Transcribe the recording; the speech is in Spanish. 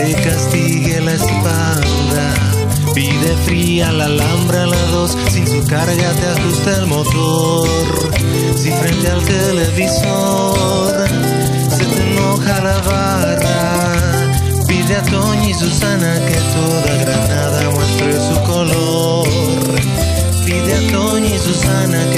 te castigue la espalda. Pide fría la alhambra la dos, sin su carga te ajusta el motor. Si frente al televisor se te enoja la barra, pide a Toña y Susana que toda Granada muestre su color. Pide a Toña y Susana